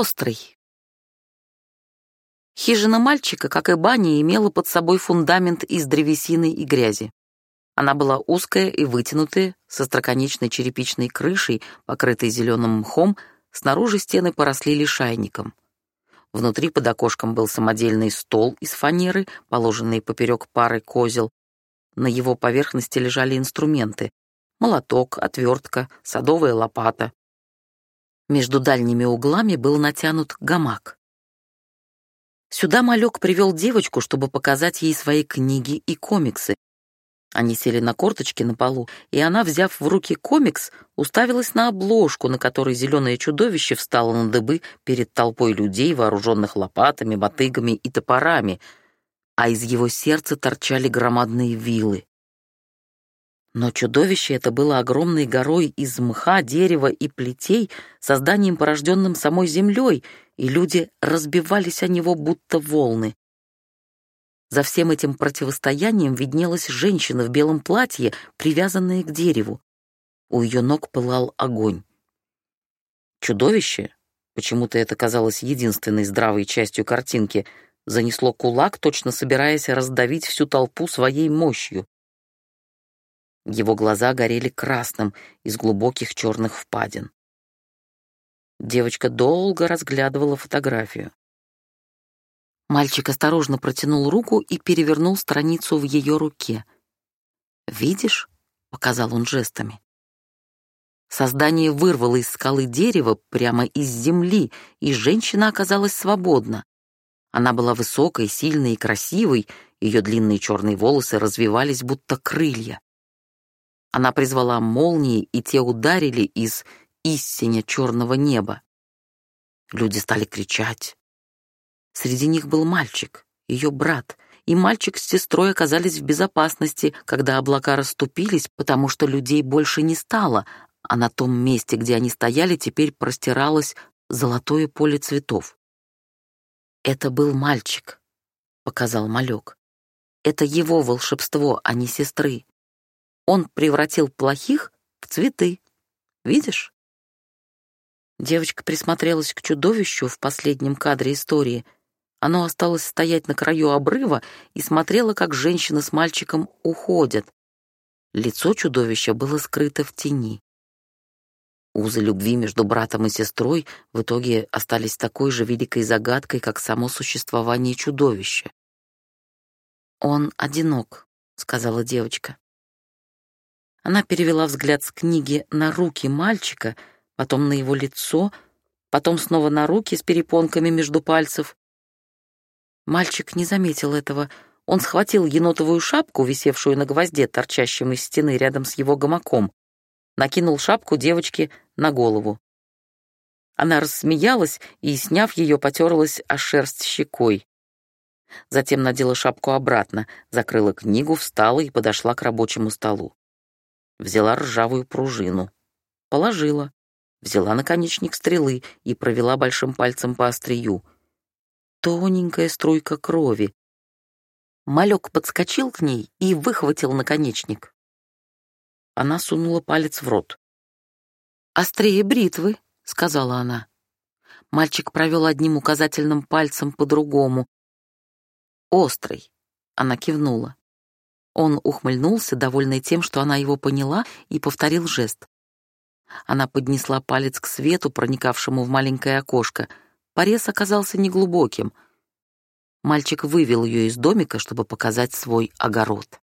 Острый. Хижина мальчика, как и баня, имела под собой фундамент из древесины и грязи. Она была узкая и вытянутая, со строконечной черепичной крышей, покрытой зеленым мхом, снаружи стены поросли лишайником. Внутри под окошком был самодельный стол из фанеры, положенный поперек пары козел. На его поверхности лежали инструменты — молоток, отвертка, садовая лопата. Между дальними углами был натянут гамак. Сюда малек привел девочку, чтобы показать ей свои книги и комиксы, они сели на корточки на полу, и она, взяв в руки комикс, уставилась на обложку, на которой зеленое чудовище встало на дыбы перед толпой людей, вооруженных лопатами, мотыгами и топорами, а из его сердца торчали громадные вилы. Но чудовище это было огромной горой из мха, дерева и плетей, созданием, порожденным самой землей, и люди разбивались о него будто волны. За всем этим противостоянием виднелась женщина в белом платье, привязанная к дереву. У ее ног пылал огонь. Чудовище, почему-то это казалось единственной здравой частью картинки, занесло кулак, точно собираясь раздавить всю толпу своей мощью. Его глаза горели красным из глубоких черных впадин. Девочка долго разглядывала фотографию. Мальчик осторожно протянул руку и перевернул страницу в ее руке. «Видишь?» — показал он жестами. Создание вырвало из скалы дерево прямо из земли, и женщина оказалась свободна. Она была высокой, сильной и красивой, ее длинные черные волосы развивались, будто крылья. Она призвала молнии, и те ударили из истиня черного неба. Люди стали кричать, Среди них был мальчик, ее брат, и мальчик с сестрой оказались в безопасности, когда облака расступились, потому что людей больше не стало, а на том месте, где они стояли, теперь простиралось золотое поле цветов. «Это был мальчик», — показал малек. «Это его волшебство, а не сестры. Он превратил плохих в цветы. Видишь?» Девочка присмотрелась к чудовищу в последнем кадре истории — оно осталось стоять на краю обрыва и смотрело, как женщина с мальчиком уходят. Лицо чудовища было скрыто в тени. Узы любви между братом и сестрой в итоге остались такой же великой загадкой, как само существование чудовища. «Он одинок», — сказала девочка. Она перевела взгляд с книги на руки мальчика, потом на его лицо, потом снова на руки с перепонками между пальцев. Мальчик не заметил этого. Он схватил енотовую шапку, висевшую на гвозде, торчащем из стены рядом с его гамаком, накинул шапку девочке на голову. Она рассмеялась и, сняв ее, потерлась о шерсть щекой. Затем надела шапку обратно, закрыла книгу, встала и подошла к рабочему столу. Взяла ржавую пружину. Положила. Взяла наконечник стрелы и провела большим пальцем по острию — тоненькая струйка крови. Малек подскочил к ней и выхватил наконечник. Она сунула палец в рот. «Острее бритвы», — сказала она. Мальчик провел одним указательным пальцем по другому. «Острый», — она кивнула. Он ухмыльнулся, довольный тем, что она его поняла, и повторил жест. Она поднесла палец к свету, проникавшему в маленькое окошко — Порез оказался неглубоким. Мальчик вывел ее из домика, чтобы показать свой огород.